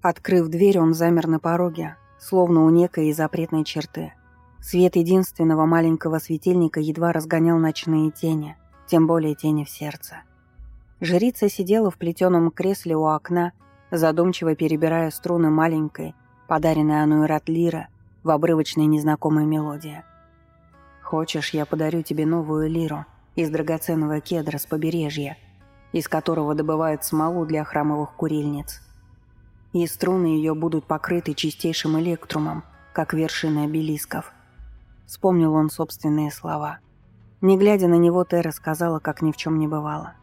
Открыв дверь, он замер на пороге, словно у некой запретной черты. Свет единственного маленького светильника едва разгонял ночные тени, тем более тени в сердце. Жрица сидела в плетеном кресле у окна, задумчиво перебирая струны маленькой, подаренной Ануэрат лира, в обрывочной незнакомой мелодии. «Хочешь, я подарю тебе новую лиру из драгоценного кедра с побережья, из которого добывают смолу для храмовых курильниц. И струны ее будут покрыты чистейшим электрумом, как вершины обелисков». Вспомнил он собственные слова. Не глядя на него, Тера сказала, как ни в чем не бывало.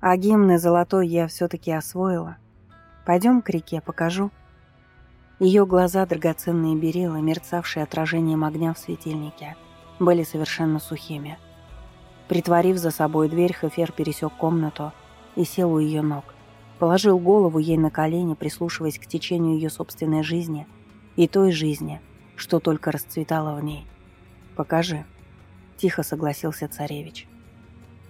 «А гимны золотой я все-таки освоила. Пойдем к реке, покажу». Ее глаза, драгоценные берила, мерцавшие отражением огня в светильнике, были совершенно сухими. Притворив за собой дверь, Хефер пересек комнату и сел у ее ног. Положил голову ей на колени, прислушиваясь к течению ее собственной жизни и той жизни, что только расцветала в ней. «Покажи», — тихо согласился царевич.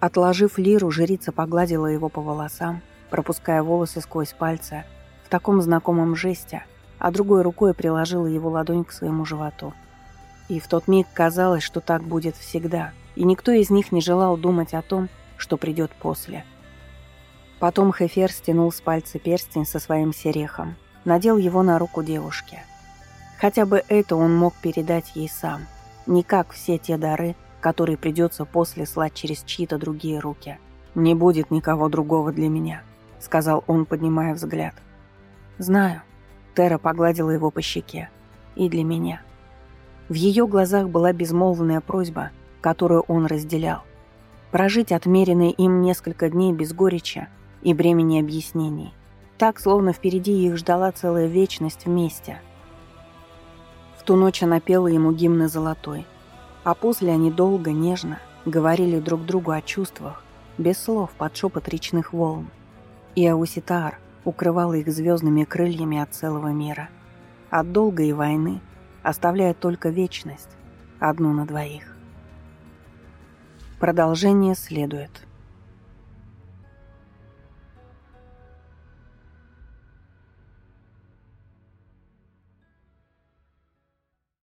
Отложив лиру, жрица погладила его по волосам, пропуская волосы сквозь пальцы, в таком знакомом жесте — а другой рукой приложила его ладонь к своему животу. И в тот миг казалось, что так будет всегда, и никто из них не желал думать о том, что придет после. Потом Хефер стянул с пальца перстень со своим серехом, надел его на руку девушки. Хотя бы это он мог передать ей сам, не как все те дары, которые придется после слать через чьи-то другие руки. «Не будет никого другого для меня», — сказал он, поднимая взгляд. «Знаю», Тера погладила его по щеке. И для меня. В ее глазах была безмолвная просьба, которую он разделял. Прожить отмеренные им несколько дней без горечи и бремени объяснений. Так, словно впереди их ждала целая вечность вместе. В ту ночь она пела ему гимны золотой. А после они долго, нежно говорили друг другу о чувствах, без слов под шепот речных волн. И Ауситар – укрывала их звездными крыльями от целого мира. От долгой войны, оставляя только вечность, одну на двоих. Продолжение следует.